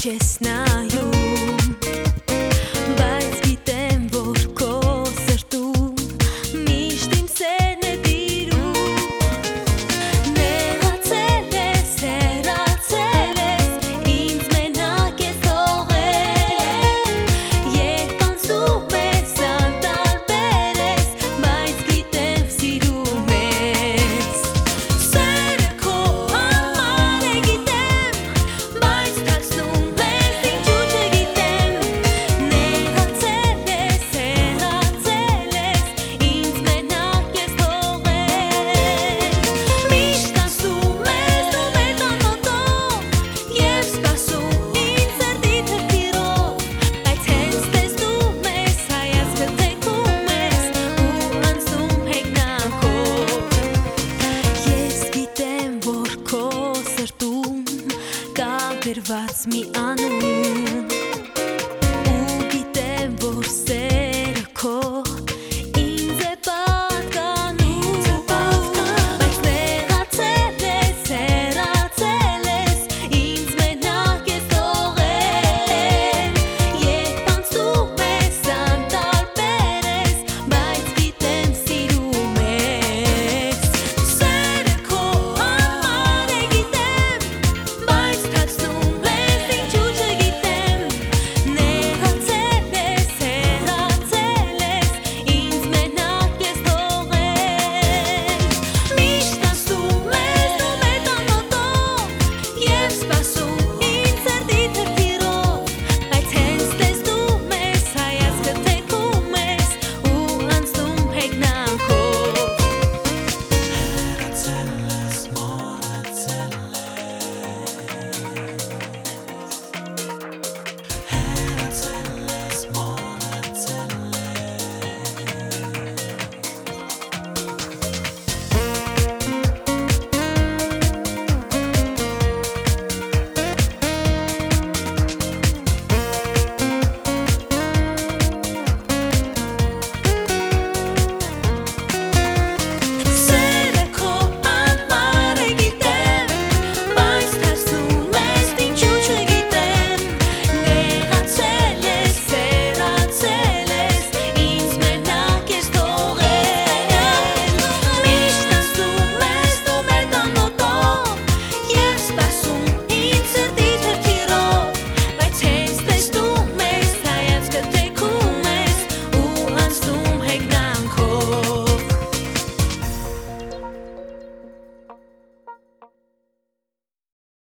Chestnut. What's me on